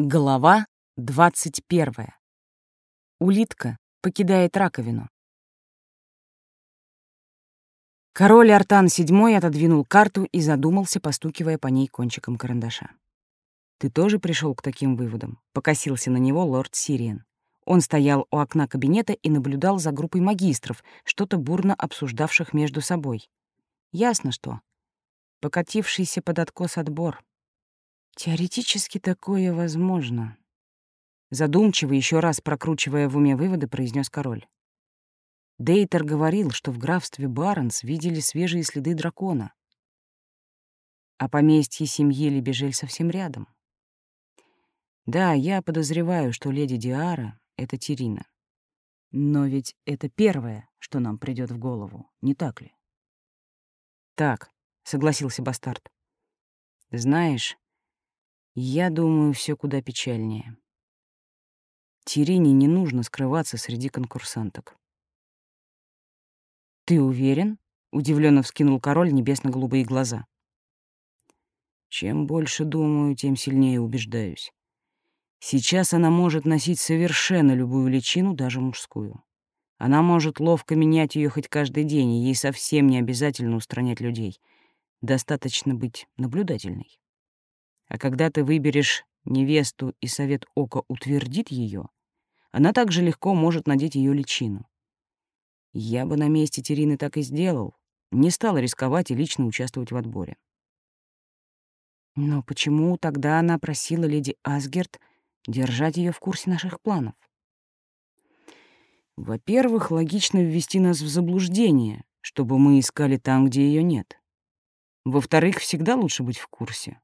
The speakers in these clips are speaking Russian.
Глава двадцать первая. Улитка покидает раковину. Король Артан VII отодвинул карту и задумался, постукивая по ней кончиком карандаша. «Ты тоже пришел к таким выводам?» — покосился на него лорд Сириен. Он стоял у окна кабинета и наблюдал за группой магистров, что-то бурно обсуждавших между собой. Ясно что. Покатившийся под откос отбор. Теоретически такое возможно. Задумчиво, еще раз прокручивая в уме выводы, произнес король. Дейтер говорил, что в графстве Барнс видели свежие следы дракона. А поместье семьи Лебежель совсем рядом. Да, я подозреваю, что леди Диара — это Тирина. Но ведь это первое, что нам придет в голову, не так ли? Так, — согласился бастард. Знаешь, я думаю, все куда печальнее. Тирине не нужно скрываться среди конкурсанток. «Ты уверен?» — удивленно вскинул король небесно-голубые глаза. «Чем больше думаю, тем сильнее убеждаюсь. Сейчас она может носить совершенно любую личину, даже мужскую. Она может ловко менять ее хоть каждый день, и ей совсем не обязательно устранять людей. Достаточно быть наблюдательной. А когда ты выберешь невесту и совет ока утвердит ее, она также легко может надеть ее личину. Я бы на месте Терины так и сделал, не стал рисковать и лично участвовать в отборе. Но почему тогда она просила леди Асгерт держать ее в курсе наших планов? Во-первых, логично ввести нас в заблуждение, чтобы мы искали там, где ее нет. Во-вторых, всегда лучше быть в курсе.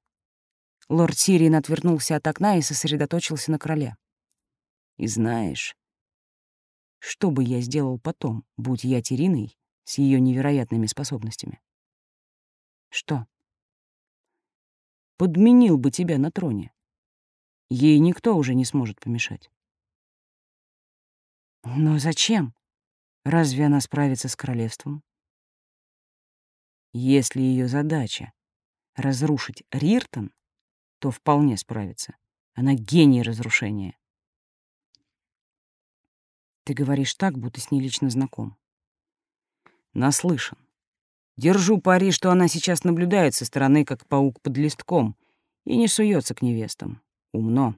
Лорд Сириен отвернулся от окна и сосредоточился на короле. «И знаешь, что бы я сделал потом, будь я Териной с ее невероятными способностями?» «Что?» «Подменил бы тебя на троне. Ей никто уже не сможет помешать». «Но зачем? Разве она справится с королевством?» «Если ее задача — разрушить Риртон, то вполне справится. Она гений разрушения. Ты говоришь так, будто с ней лично знаком. Наслышан. Держу пари, что она сейчас наблюдает со стороны, как паук под листком, и не суется к невестам. Умно.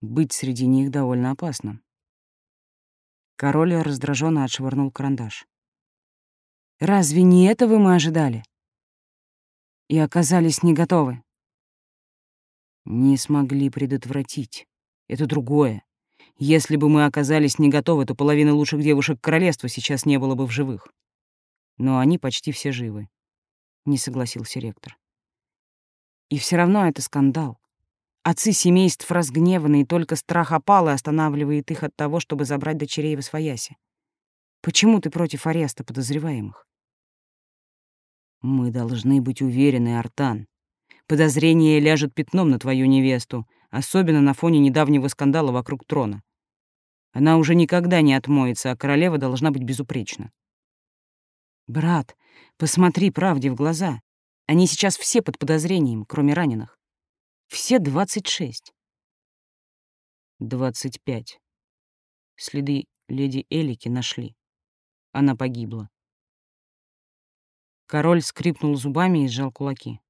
Быть среди них довольно опасно. Король раздраженно отшвырнул карандаш. «Разве не этого мы ожидали?» И оказались не готовы. Не смогли предотвратить. Это другое. Если бы мы оказались не готовы, то половины лучших девушек королевства сейчас не было бы в живых. Но они почти все живы. Не согласился ректор. И все равно это скандал. Отцы семейств разгневаны, и только страх опалы останавливает их от того, чтобы забрать дочерей в освояси. Почему ты против ареста подозреваемых? Мы должны быть уверены, Артан. Подозрение ляжет пятном на твою невесту, особенно на фоне недавнего скандала вокруг трона. Она уже никогда не отмоется, а королева должна быть безупречна. Брат, посмотри правде в глаза. Они сейчас все под подозрением, кроме раненых. Все двадцать шесть. Двадцать пять. Следы леди Элики нашли. Она погибла. Король скрипнул зубами и сжал кулаки.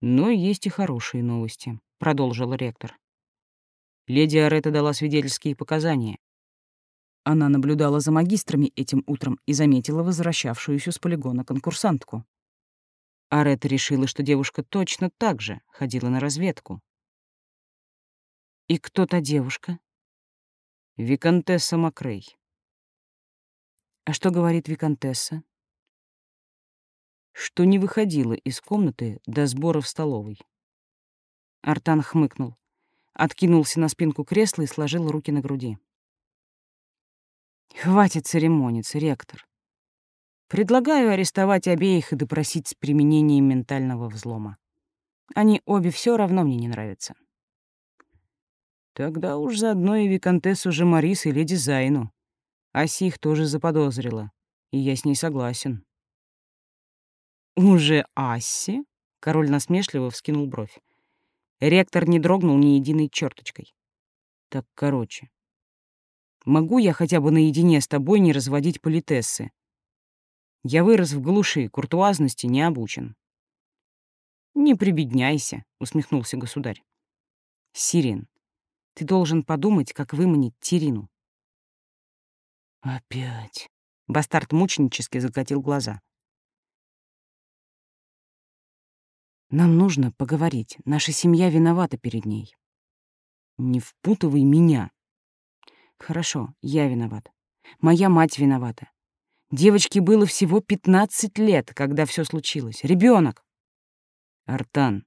Но есть и хорошие новости, продолжил ректор. Леди Арета дала свидетельские показания. Она наблюдала за магистрами этим утром и заметила возвращавшуюся с полигона конкурсантку. Арета решила, что девушка точно так же ходила на разведку. «И кто та девушка?» «Викантесса Макрей». «А что говорит Викантесса?» Что не выходила из комнаты до сбора в столовой. Артан хмыкнул, откинулся на спинку кресла и сложил руки на груди. «Хватит церемониться, ректор. Предлагаю арестовать обеих и допросить с применением ментального взлома. Они обе все равно мне не нравятся». Тогда уж заодно и виконтессу же Марис и леди Зайну. Аси их тоже заподозрила, и я с ней согласен. «Уже Асси?» — король насмешливо вскинул бровь. Ректор не дрогнул ни единой черточкой. Так, короче. Могу я хотя бы наедине с тобой не разводить политессы? Я вырос в глуши, куртуазности не обучен. «Не прибедняйся», — усмехнулся государь. «Сирин, ты должен подумать, как выманить Тирину». «Опять?» — бастард мученически закатил глаза. «Нам нужно поговорить. Наша семья виновата перед ней». «Не впутывай меня». «Хорошо, я виноват. Моя мать виновата. Девочке было всего 15 лет, когда все случилось. Ребенок. Артан,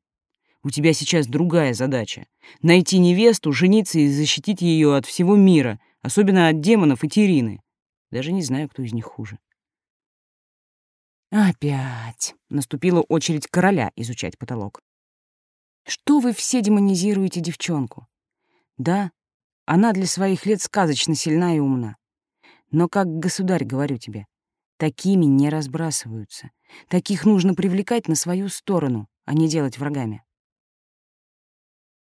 у тебя сейчас другая задача — найти невесту, жениться и защитить ее от всего мира, особенно от демонов и Терины. Даже не знаю, кто из них хуже. Опять наступила очередь короля изучать потолок. Что вы все демонизируете девчонку? Да, она для своих лет сказочно сильна и умна. Но, как государь, говорю тебе, такими не разбрасываются. Таких нужно привлекать на свою сторону, а не делать врагами.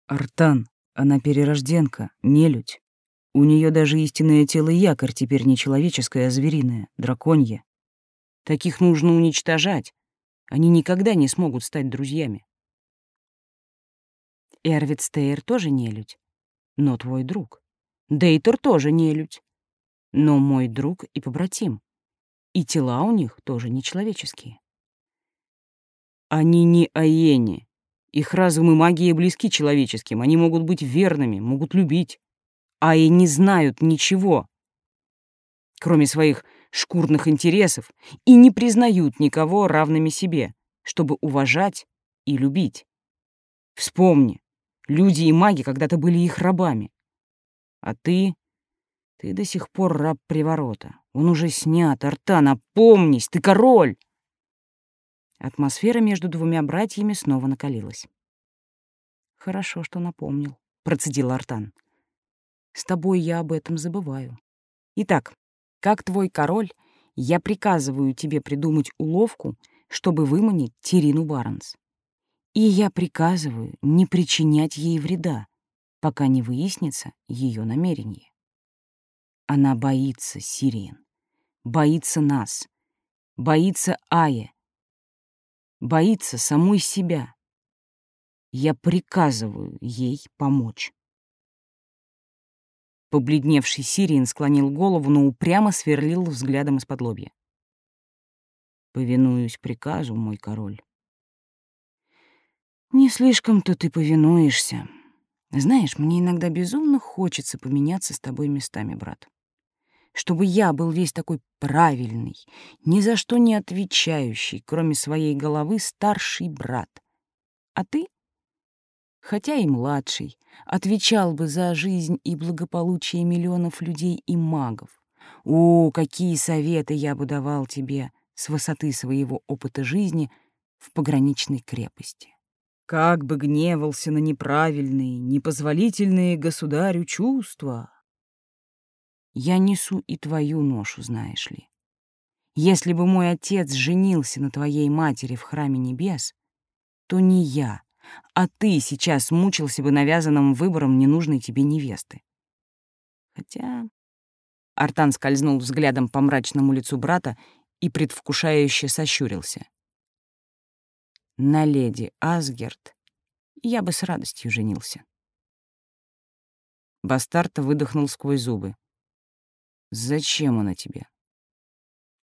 Артан, она перерожденка, нелюдь. У нее даже истинное тело якорь теперь не человеческое, а звериное, драконье. Таких нужно уничтожать. Они никогда не смогут стать друзьями. Эрвид Стейр тоже нелюдь, но твой друг. Дейтер тоже нелюдь, но мой друг и побратим. И тела у них тоже нечеловеческие. Они не аени. Их разум и магия близки человеческим. Они могут быть верными, могут любить. А и не знают ничего, кроме своих шкурных интересов, и не признают никого равными себе, чтобы уважать и любить. Вспомни, люди и маги когда-то были их рабами. А ты... Ты до сих пор раб приворота. Он уже снят, Арта, напомнись, ты король! Атмосфера между двумя братьями снова накалилась. «Хорошо, что напомнил», — процедил Артан. «С тобой я об этом забываю. Итак, как твой король, я приказываю тебе придумать уловку, чтобы выманить Тирину Барнс. И я приказываю не причинять ей вреда, пока не выяснится ее намерение. Она боится Сирин, боится нас, боится Ая, боится самой себя. Я приказываю ей помочь. Побледневший Сириен склонил голову, но упрямо сверлил взглядом из-под лобья. «Повинуюсь приказу, мой король». «Не слишком-то ты повинуешься. Знаешь, мне иногда безумно хочется поменяться с тобой местами, брат чтобы я был весь такой правильный, ни за что не отвечающий, кроме своей головы, старший брат. А ты, хотя и младший, отвечал бы за жизнь и благополучие миллионов людей и магов. О, какие советы я бы давал тебе с высоты своего опыта жизни в пограничной крепости. Как бы гневался на неправильные, непозволительные государю чувства, я несу и твою ношу, знаешь ли. Если бы мой отец женился на твоей матери в храме небес, то не я, а ты сейчас мучился бы навязанным выбором ненужной тебе невесты. Хотя... Артан скользнул взглядом по мрачному лицу брата и предвкушающе сощурился. На леди Асгерт я бы с радостью женился. Бастард выдохнул сквозь зубы. Зачем она тебе?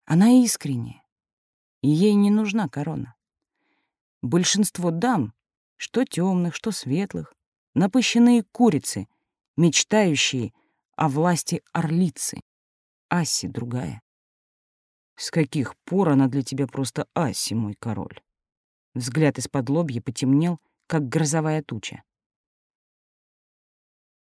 Она искренняя, и ей не нужна корона. Большинство дам, что темных, что светлых, напыщенные курицы, мечтающие о власти орлицы. Аси другая. С каких пор она для тебя просто Аси, мой король? Взгляд из-под лобья потемнел, как грозовая туча.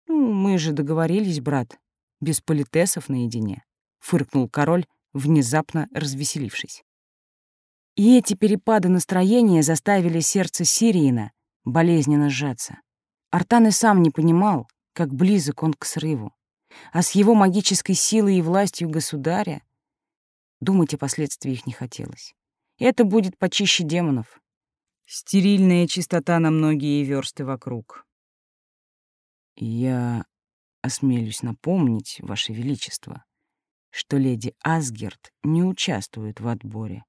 «Ну, мы же договорились, брат, без политесов наедине», — фыркнул король, внезапно развеселившись. И эти перепады настроения заставили сердце Сириена болезненно сжаться. Артан и сам не понимал, как близок он к срыву. А с его магической силой и властью государя думать о последствиях не хотелось. Это будет почище демонов. Стерильная чистота на многие версты вокруг. Я осмелюсь напомнить, Ваше Величество, что леди Асгерт не участвует в отборе,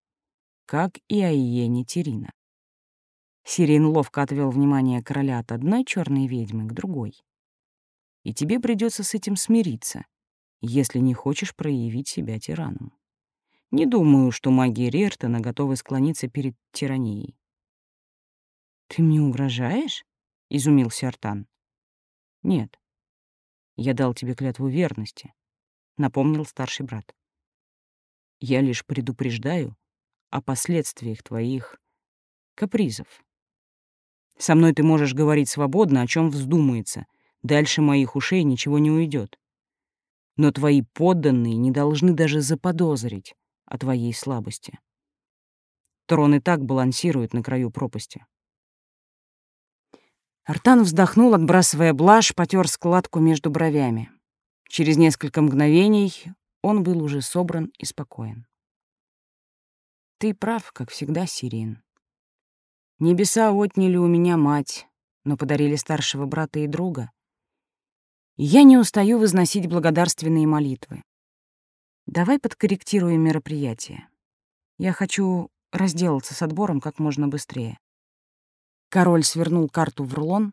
как и Айене Терина. Сирин ловко отвел внимание короля от одной черной ведьмы к другой. И тебе придется с этим смириться, если не хочешь проявить себя тираном. Не думаю, что маги Рертона готовы склониться перед тиранией. «Ты мне угрожаешь?» — изумился Артан. «Нет. Я дал тебе клятву верности», — напомнил старший брат. «Я лишь предупреждаю о последствиях твоих капризов. Со мной ты можешь говорить свободно, о чем вздумается. Дальше моих ушей ничего не уйдет. Но твои подданные не должны даже заподозрить о твоей слабости. Трон и так балансирует на краю пропасти. Артан вздохнул, отбрасывая блажь, потер складку между бровями. Через несколько мгновений он был уже собран и спокоен. «Ты прав, как всегда, Сирин. Небеса отняли у меня мать, но подарили старшего брата и друга. И я не устаю возносить благодарственные молитвы. Давай подкорректируем мероприятие. Я хочу разделаться с отбором как можно быстрее. Король свернул карту в рулон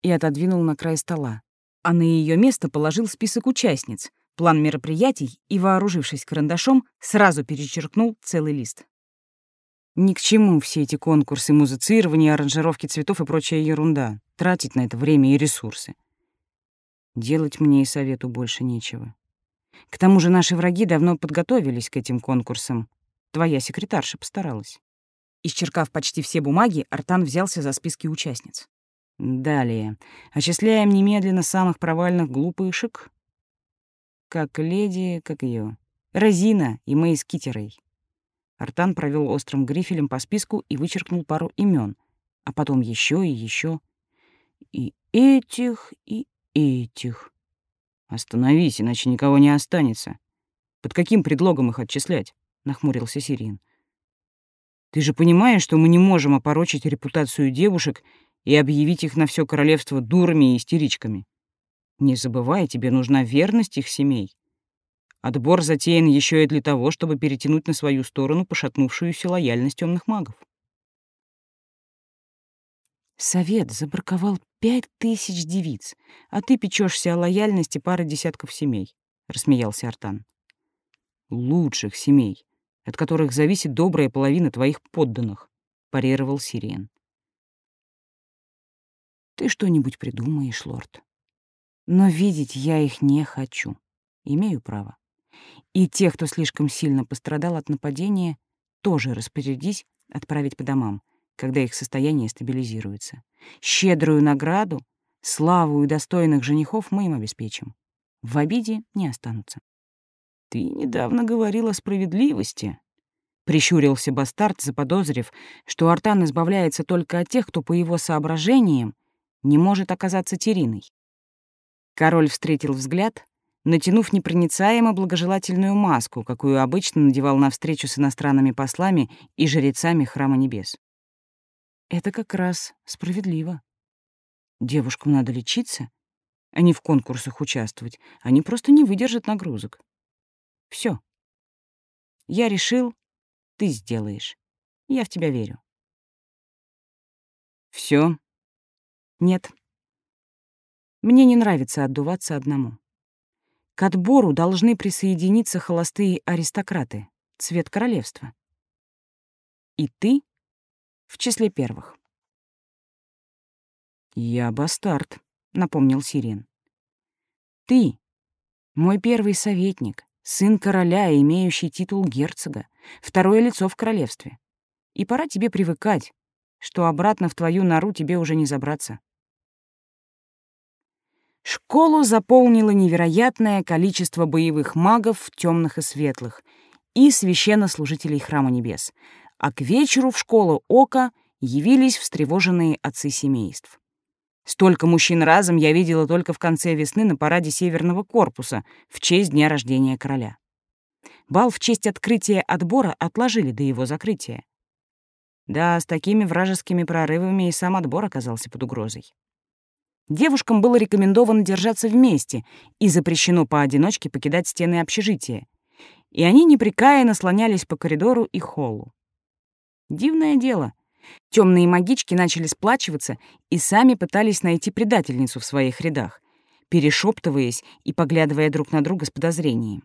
и отодвинул на край стола, а на ее место положил список участниц, план мероприятий и, вооружившись карандашом, сразу перечеркнул целый лист. Ни к чему все эти конкурсы, музицирование, аранжировки цветов и прочая ерунда. Тратить на это время и ресурсы. Делать мне и совету больше нечего. К тому же наши враги давно подготовились к этим конкурсам. Твоя секретарша постаралась. Исчеркав почти все бумаги, Артан взялся за списки участниц. Далее. Очисляем немедленно самых провальных глупышек. Как леди, как ее, Розина и Мэй Скитерой. Артан провел острым грифелем по списку и вычеркнул пару имен, а потом еще и еще. И этих, и этих. Остановись, иначе никого не останется. Под каким предлогом их отчислять? нахмурился Сирин. Ты же понимаешь, что мы не можем опорочить репутацию девушек и объявить их на все королевство дурами и истеричками. Не забывай, тебе нужна верность их семей. Отбор затеян еще и для того, чтобы перетянуть на свою сторону пошатнувшуюся лояльность темных магов. Совет забраковал пять тысяч девиц, а ты печешься о лояльности пары десятков семей, — рассмеялся Артан. Лучших семей, от которых зависит добрая половина твоих подданных, — парировал Сириен. Ты что-нибудь придумаешь, лорд. Но видеть я их не хочу. Имею право. И тех, кто слишком сильно пострадал от нападения, тоже распорядись отправить по домам, когда их состояние стабилизируется. Щедрую награду, славу и достойных женихов мы им обеспечим. В обиде не останутся. Ты недавно говорил о справедливости, прищурился бастард, заподозрив, что Артан избавляется только от тех, кто по его соображениям не может оказаться Териной. Король встретил взгляд, натянув непроницаемо благожелательную маску, какую обычно надевал на встречу с иностранными послами и жрецами Храма Небес. Это как раз справедливо. Девушкам надо лечиться, а не в конкурсах участвовать. Они просто не выдержат нагрузок. Все. Я решил, ты сделаешь. Я в тебя верю. Все? Нет. Мне не нравится отдуваться одному. К отбору должны присоединиться холостые аристократы, цвет королевства. И ты в числе первых. «Я бастард», — напомнил Сирен. «Ты — мой первый советник, сын короля, имеющий титул герцога, второе лицо в королевстве. И пора тебе привыкать, что обратно в твою нору тебе уже не забраться. Школу заполнило невероятное количество боевых магов, темных и светлых, и священнослужителей Храма Небес, а к вечеру в школу Ока явились встревоженные отцы семейств. Столько мужчин разом я видела только в конце весны на параде Северного корпуса в честь дня рождения короля. Бал в честь открытия отбора отложили до его закрытия. Да, с такими вражескими прорывами и сам отбор оказался под угрозой. Девушкам было рекомендовано держаться вместе и запрещено поодиночке покидать стены общежития. И они непрекаянно слонялись по коридору и холлу. Дивное дело. Темные магички начали сплачиваться и сами пытались найти предательницу в своих рядах, перешептываясь и поглядывая друг на друга с подозрением.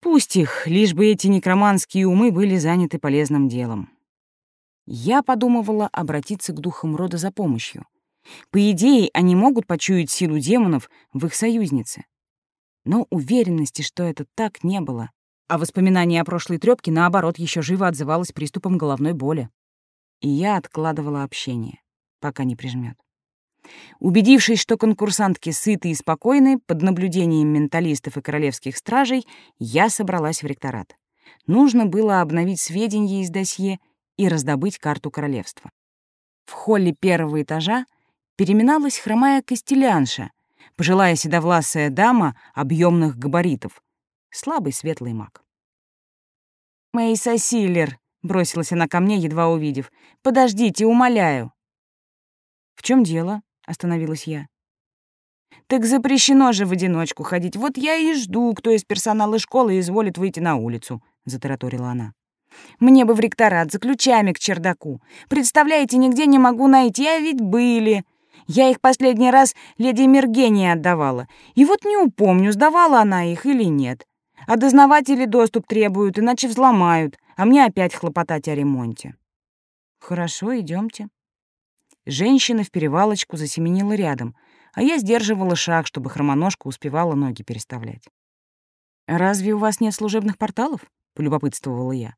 Пусть их, лишь бы эти некроманские умы были заняты полезным делом. Я подумывала обратиться к духам рода за помощью. По идее, они могут почуять силу демонов в их союзнице. Но уверенности, что это так, не было. А воспоминание о прошлой трёпке, наоборот, еще живо отзывалось приступом головной боли. И я откладывала общение, пока не прижмет. Убедившись, что конкурсантки сыты и спокойны, под наблюдением менталистов и королевских стражей, я собралась в ректорат. Нужно было обновить сведения из досье и раздобыть карту королевства. В холле первого этажа переминалась хромая костелянша, пожилая седовласая дама объемных габаритов, слабый светлый маг. «Мейса Силлер», — бросилась она ко мне, едва увидев, — «подождите, умоляю». «В чем дело?» — остановилась я. «Так запрещено же в одиночку ходить. Вот я и жду, кто из персонала школы изволит выйти на улицу», — затараторила она. «Мне бы в ректорат за ключами к чердаку. Представляете, нигде не могу найти, а ведь были. Я их последний раз леди Мергении отдавала. И вот не упомню, сдавала она их или нет. А дознаватели доступ требуют, иначе взломают, а мне опять хлопотать о ремонте». «Хорошо, идемте. Женщина в перевалочку засеменила рядом, а я сдерживала шаг, чтобы хромоножка успевала ноги переставлять. «Разве у вас нет служебных порталов?» — полюбопытствовала я.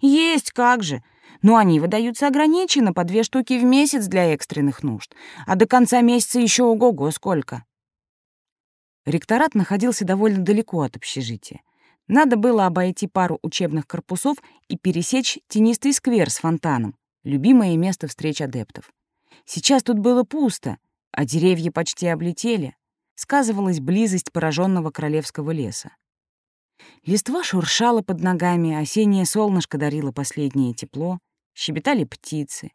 «Есть, как же. Но они выдаются ограниченно, по две штуки в месяц для экстренных нужд. А до конца месяца еще ого-го сколько». Ректорат находился довольно далеко от общежития. Надо было обойти пару учебных корпусов и пересечь тенистый сквер с фонтаном, любимое место встреч адептов. Сейчас тут было пусто, а деревья почти облетели. Сказывалась близость пораженного королевского леса. Листва шуршала под ногами, осеннее солнышко дарило последнее тепло, щебетали птицы.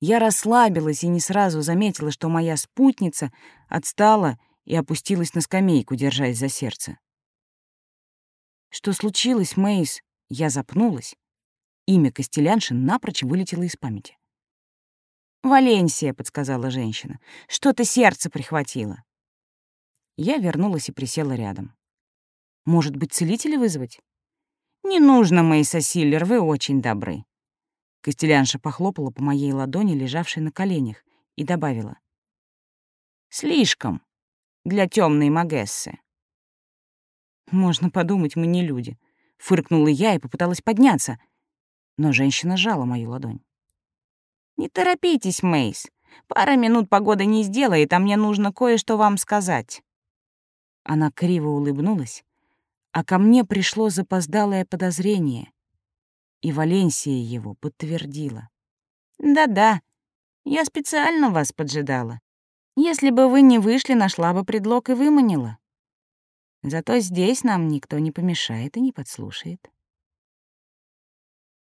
Я расслабилась и не сразу заметила, что моя спутница отстала и опустилась на скамейку, держась за сердце. «Что случилось, Мейс?» Я запнулась. Имя Костелянши напрочь вылетело из памяти. «Валенсия», — подсказала женщина. «Что-то сердце прихватило». Я вернулась и присела рядом. «Может быть, целителя вызвать?» «Не нужно, Мейса Силлер, вы очень добры». Костелянша похлопала по моей ладони, лежавшей на коленях, и добавила. «Слишком для темной Магессы». «Можно подумать, мы не люди», — фыркнула я и попыталась подняться, но женщина сжала мою ладонь. «Не торопитесь, Мейс. Пара минут погода не сделает, а мне нужно кое-что вам сказать». Она криво улыбнулась, а ко мне пришло запоздалое подозрение, и Валенсия его подтвердила. «Да-да, я специально вас поджидала. Если бы вы не вышли, нашла бы предлог и выманила. Зато здесь нам никто не помешает и не подслушает».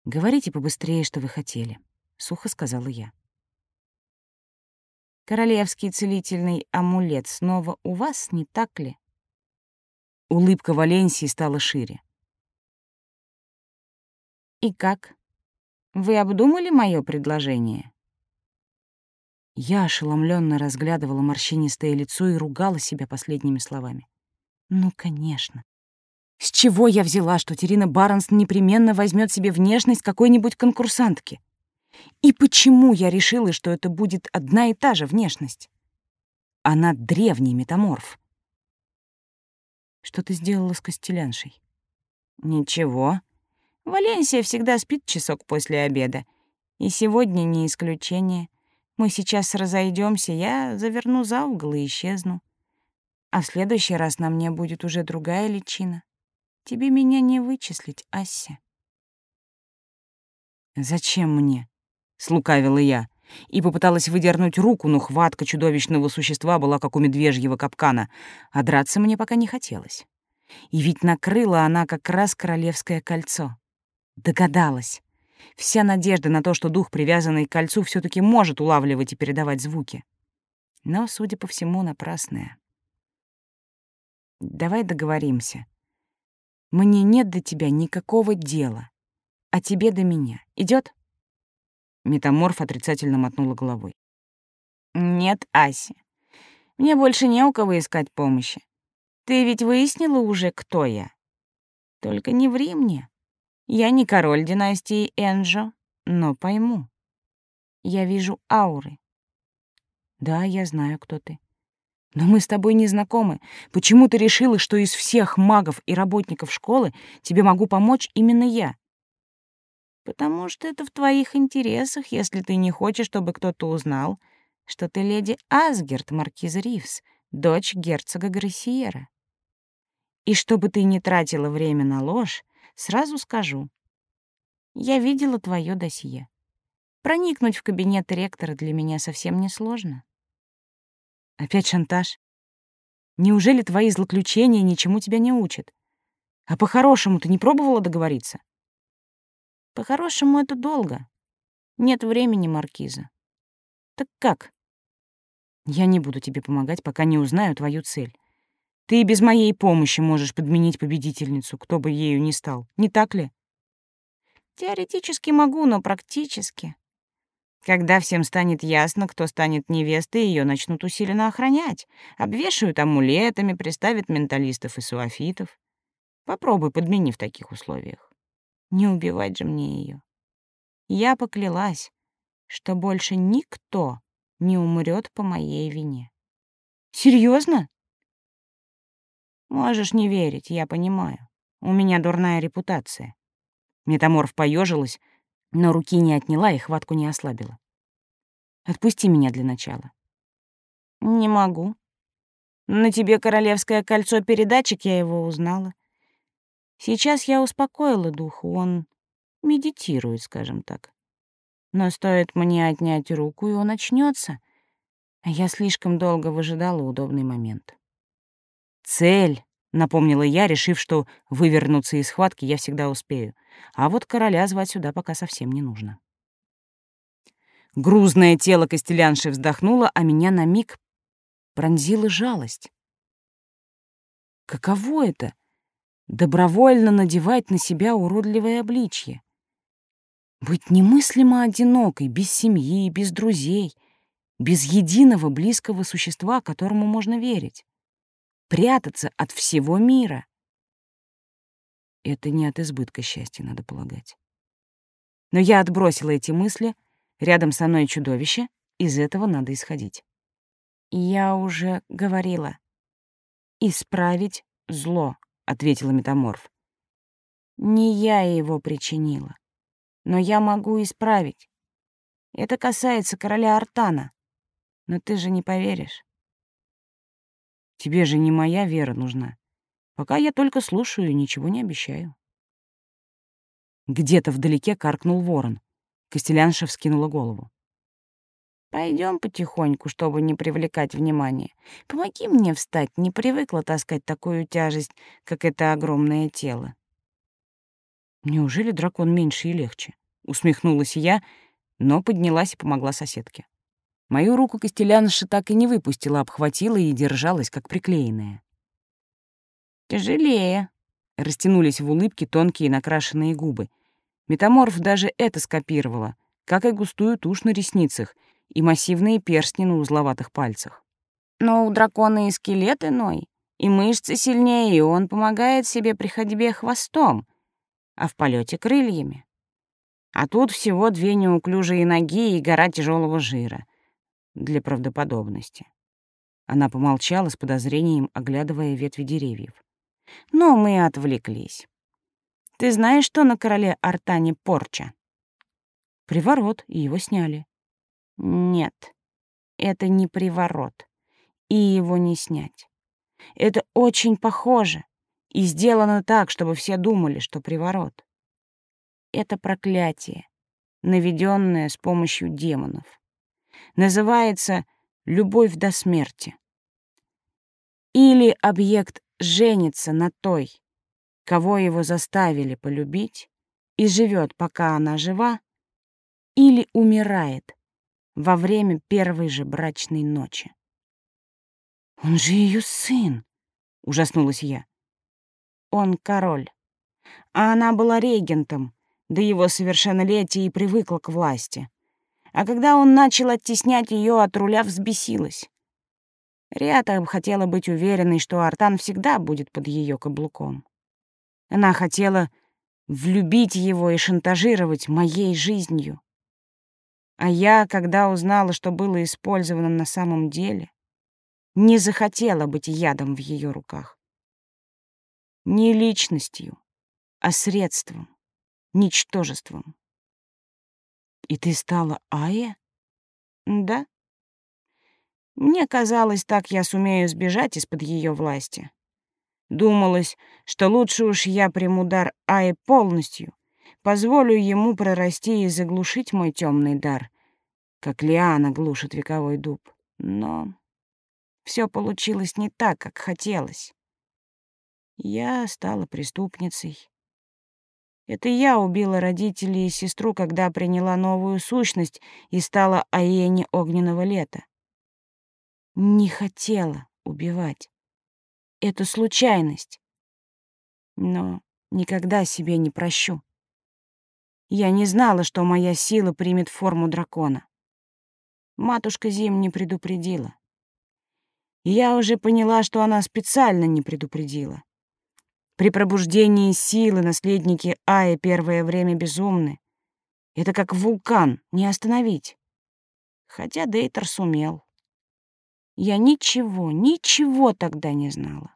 «Говорите побыстрее, что вы хотели», сухо сказала я. Королевский целительный амулет снова у вас, не так ли? Улыбка Валенсии стала шире. И как? Вы обдумали мое предложение? Я ошеломленно разглядывала морщинистое лицо и ругала себя последними словами. Ну, конечно. С чего я взяла, что Терина Барнс непременно возьмет себе внешность какой-нибудь конкурсантки? И почему я решила, что это будет одна и та же внешность? Она древний метаморф. Что ты сделала с Костеляншей? Ничего. Валенсия всегда спит часок после обеда. И сегодня не исключение. Мы сейчас разойдемся, я заверну за угол и исчезну. А в следующий раз на мне будет уже другая личина. Тебе меня не вычислить, Ася. Зачем мне? слукавила я и попыталась выдернуть руку, но хватка чудовищного существа была как у медвежьего капкана, а драться мне пока не хотелось. И ведь накрыла она как раз королевское кольцо. Догадалась. Вся надежда на то, что дух, привязанный к кольцу, все таки может улавливать и передавать звуки. Но, судя по всему, напрасная. Давай договоримся. Мне нет до тебя никакого дела, а тебе до меня. Идет? Метаморф отрицательно мотнула головой. Нет, Ася. Мне больше не у кого искать помощи. Ты ведь выяснила уже, кто я? Только не ври мне. Я не король династии Энджо, но пойму. Я вижу ауры. Да, я знаю, кто ты. Но мы с тобой не знакомы. Почему ты решила, что из всех магов и работников школы тебе могу помочь именно я? Потому что это в твоих интересах, если ты не хочешь, чтобы кто-то узнал, что ты леди Асгерт, маркиза Ривс, дочь герцога Грессиера. И чтобы ты не тратила время на ложь, сразу скажу. Я видела твое досье. Проникнуть в кабинет ректора для меня совсем не сложно. Опять шантаж? Неужели твои злоключения ничему тебя не учат? А по-хорошему ты не пробовала договориться? По-хорошему это долго. Нет времени, Маркиза. Так как? Я не буду тебе помогать, пока не узнаю твою цель. Ты и без моей помощи можешь подменить победительницу, кто бы ею ни стал. Не так ли? Теоретически могу, но практически. Когда всем станет ясно, кто станет невестой, ее начнут усиленно охранять. Обвешают амулетами, приставят менталистов и суафитов. Попробуй подмени в таких условиях. Не убивать же мне ее. Я поклялась, что больше никто не умрет по моей вине. Серьезно? Можешь не верить, я понимаю. У меня дурная репутация. Метаморф поежилась, но руки не отняла и хватку не ослабила. Отпусти меня для начала. Не могу. На тебе королевское кольцо-передатчик, я его узнала. Сейчас я успокоила духа, он медитирует, скажем так. Но стоит мне отнять руку, и он очнется. А я слишком долго выжидала удобный момент. «Цель!» — напомнила я, решив, что вывернуться из схватки я всегда успею. А вот короля звать сюда пока совсем не нужно. Грузное тело костелянши вздохнуло, а меня на миг пронзила жалость. Каково это — добровольно надевать на себя уродливое обличье? Быть немыслимо одинокой, без семьи, без друзей, без единого близкого существа, которому можно верить. Прятаться от всего мира. Это не от избытка счастья, надо полагать. Но я отбросила эти мысли. Рядом со мной чудовище, из этого надо исходить. Я уже говорила. «Исправить зло», — ответила метаморф. «Не я его причинила но я могу исправить. Это касается короля Артана. Но ты же не поверишь. Тебе же не моя вера нужна. Пока я только слушаю и ничего не обещаю. Где-то вдалеке каркнул ворон. Костелянша вскинула голову. Пойдем потихоньку, чтобы не привлекать внимания. Помоги мне встать, не привыкла таскать такую тяжесть, как это огромное тело. Неужели дракон меньше и легче? Усмехнулась я, но поднялась и помогла соседке. Мою руку Костелянша так и не выпустила, обхватила и держалась, как приклеенная. «Тяжелее», — растянулись в улыбке тонкие накрашенные губы. Метаморф даже это скопировала, как и густую тушь на ресницах и массивные перстни на узловатых пальцах. «Но у дракона и скелет иной, и мышцы сильнее, и он помогает себе при ходьбе хвостом, а в полете крыльями. А тут всего две неуклюжие ноги и гора тяжелого жира. Для правдоподобности. Она помолчала с подозрением, оглядывая ветви деревьев. Но мы отвлеклись. Ты знаешь, что на короле Артане порча? Приворот, и его сняли. Нет, это не приворот, и его не снять. Это очень похоже, и сделано так, чтобы все думали, что приворот. Это проклятие, наведенное с помощью демонов. Называется «любовь до смерти». Или объект женится на той, кого его заставили полюбить, и живет, пока она жива, или умирает во время первой же брачной ночи. «Он же ее сын!» — ужаснулась я. «Он король, а она была регентом до его совершеннолетия и привыкла к власти. А когда он начал оттеснять ее от руля, взбесилась. Риата хотела быть уверенной, что Артан всегда будет под ее каблуком. Она хотела влюбить его и шантажировать моей жизнью. А я, когда узнала, что было использовано на самом деле, не захотела быть ядом в ее руках. Не личностью, а средством, ничтожеством. И ты стала Ая? Да. Мне казалось, так я сумею сбежать из-под ее власти. Думалось, что лучше уж я приму дар Аи полностью, позволю ему прорасти и заглушить мой темный дар, как лиана глушит вековой дуб. Но все получилось не так, как хотелось. Я стала преступницей. Это я убила родителей и сестру, когда приняла новую сущность и стала Аени огненного лета. Не хотела убивать. Это случайность. Но никогда себе не прощу. Я не знала, что моя сила примет форму дракона. Матушка Зим не предупредила. я уже поняла, что она специально не предупредила. При пробуждении силы наследники Аи первое время безумны. Это как вулкан, не остановить. Хотя Дейтер сумел. Я ничего, ничего тогда не знала.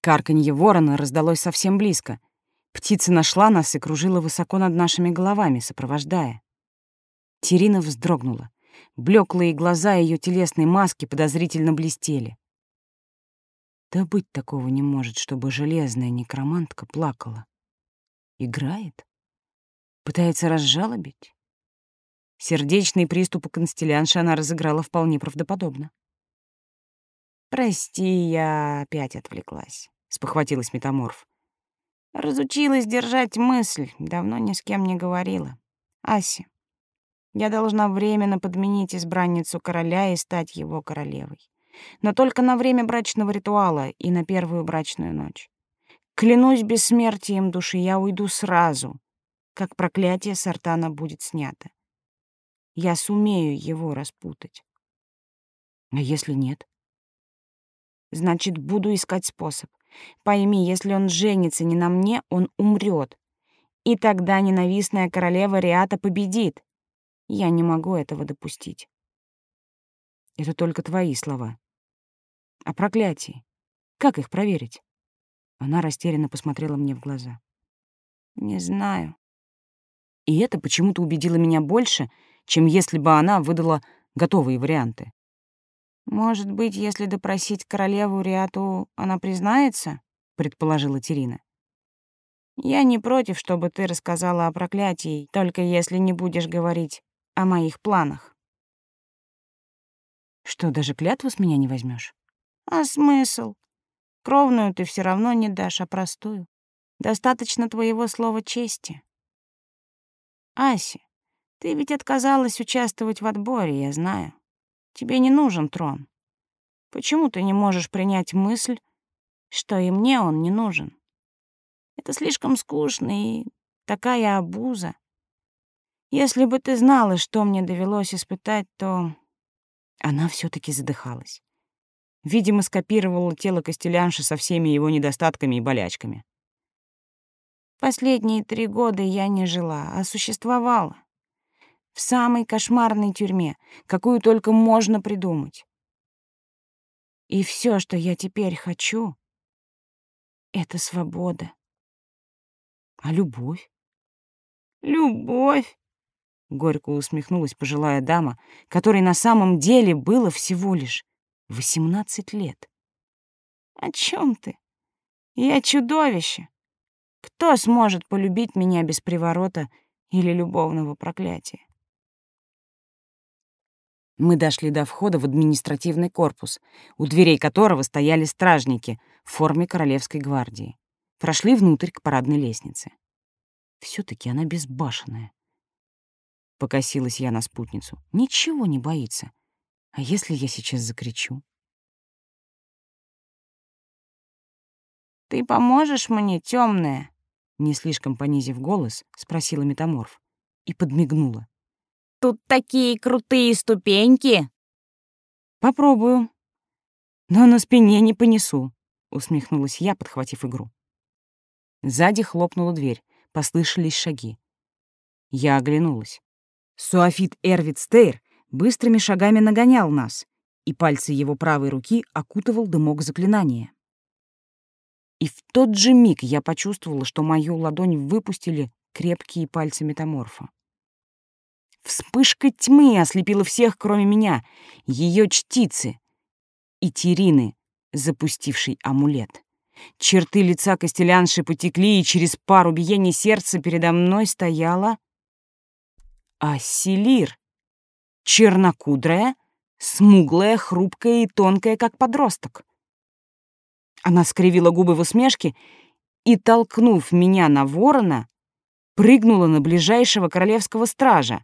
Карканье ворона раздалось совсем близко. Птица нашла нас и кружила высоко над нашими головами, сопровождая. Терина вздрогнула. Блеклые глаза ее телесной маски подозрительно блестели. Да быть такого не может, чтобы железная некромантка плакала. Играет? Пытается разжалобить? Сердечный приступ у констелянши она разыграла вполне правдоподобно. «Прости, я опять отвлеклась», — спохватилась метаморф. «Разучилась держать мысль, давно ни с кем не говорила. Аси, я должна временно подменить избранницу короля и стать его королевой. Но только на время брачного ритуала и на первую брачную ночь. Клянусь бессмертием души, я уйду сразу, как проклятие Сартана будет снято. Я сумею его распутать. А если нет? Значит, буду искать способ. Пойми, если он женится не на мне, он умрет. И тогда ненавистная королева Риата победит. Я не могу этого допустить. Это только твои слова. А проклятие? Как их проверить? Она растерянно посмотрела мне в глаза. Не знаю. И это почему-то убедило меня больше, чем если бы она выдала готовые варианты. «Может быть, если допросить королеву Риату, она признается?» — предположила Терина. «Я не против, чтобы ты рассказала о проклятии, только если не будешь говорить о моих планах». «Что, даже клятву с меня не возьмешь? «А смысл? Кровную ты все равно не дашь, а простую. Достаточно твоего слова чести». «Аси, ты ведь отказалась участвовать в отборе, я знаю. Тебе не нужен трон. Почему ты не можешь принять мысль, что и мне он не нужен? Это слишком скучно и такая обуза. Если бы ты знала, что мне довелось испытать, то...» Она все таки задыхалась. Видимо, скопировала тело Костелянши со всеми его недостатками и болячками. Последние три года я не жила, а существовала в самой кошмарной тюрьме, какую только можно придумать. И все, что я теперь хочу, — это свобода. А любовь? Любовь! Горько усмехнулась пожилая дама, которой на самом деле было всего лишь восемнадцать лет. О чем ты? Я чудовище. Кто сможет полюбить меня без приворота или любовного проклятия? Мы дошли до входа в административный корпус, у дверей которого стояли стражники в форме Королевской гвардии. Прошли внутрь к парадной лестнице. все таки она безбашенная. Покосилась я на спутницу. Ничего не боится. А если я сейчас закричу? «Ты поможешь мне, темная? Не слишком понизив голос, спросила метаморф и подмигнула. «Тут такие крутые ступеньки!» «Попробую. Но на спине не понесу», — усмехнулась я, подхватив игру. Сзади хлопнула дверь, послышались шаги. Я оглянулась. Суафит Эрвит Стейр быстрыми шагами нагонял нас, и пальцы его правой руки окутывал дымок заклинания. И в тот же миг я почувствовала, что мою ладонь выпустили крепкие пальцы метаморфа. Вспышка тьмы ослепила всех, кроме меня, ее чтицы и Терины, запустившей амулет. Черты лица Костелянши потекли, и через пару биений сердца передо мной стояла Асселир, чернокудрая, смуглая, хрупкая и тонкая, как подросток. Она скривила губы в усмешке и, толкнув меня на ворона, прыгнула на ближайшего королевского стража.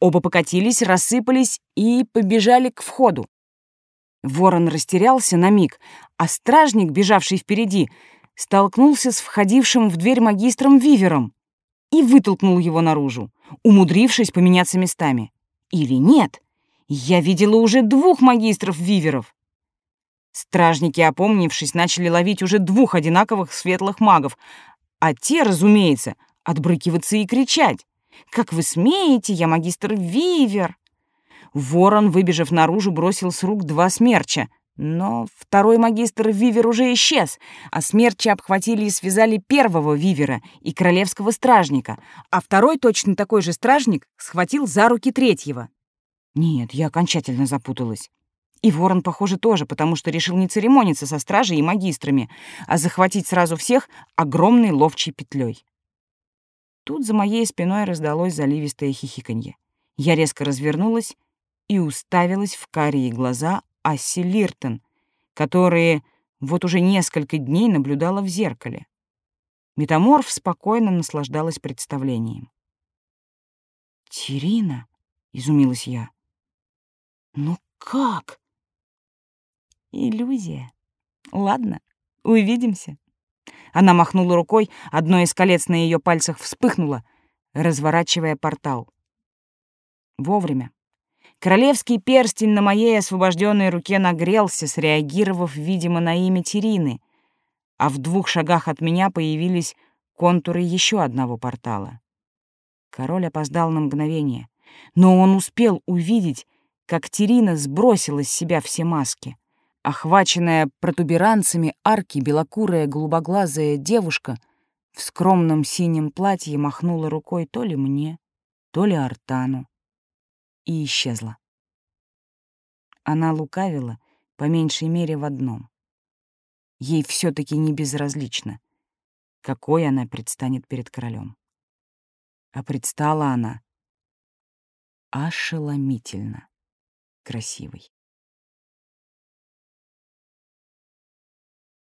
Оба покатились, рассыпались и побежали к входу. Ворон растерялся на миг, а стражник, бежавший впереди, столкнулся с входившим в дверь магистром Вивером и вытолкнул его наружу, умудрившись поменяться местами. Или нет? Я видела уже двух магистров Виверов. Стражники, опомнившись, начали ловить уже двух одинаковых светлых магов, а те, разумеется, отбрыкиваться и кричать. «Как вы смеете? Я магистр Вивер!» Ворон, выбежав наружу, бросил с рук два смерча. Но второй магистр Вивер уже исчез, а смерчи обхватили и связали первого Вивера и королевского стражника, а второй, точно такой же стражник, схватил за руки третьего. Нет, я окончательно запуталась. И ворон, похоже, тоже, потому что решил не церемониться со стражей и магистрами, а захватить сразу всех огромной ловчей петлей. Тут за моей спиной раздалось заливистое хихиканье. Я резко развернулась и уставилась в карие глаза Асси Лиртон, которые вот уже несколько дней наблюдала в зеркале. Метаморф спокойно наслаждалась представлением. «Терина?» — изумилась я. «Ну как?» «Иллюзия. Ладно, увидимся». Она махнула рукой, одно из колец на ее пальцах вспыхнуло, разворачивая портал. Вовремя. Королевский перстень на моей освобожденной руке нагрелся, среагировав, видимо, на имя Терины, а в двух шагах от меня появились контуры еще одного портала. Король опоздал на мгновение, но он успел увидеть, как Терина сбросила с себя все маски. Охваченная протуберанцами арки белокурая голубоглазая девушка в скромном синем платье махнула рукой то ли мне, то ли Артану и исчезла. Она лукавила, по меньшей мере, в одном. Ей все таки не безразлично, какой она предстанет перед королем. А предстала она ошеломительно красивой.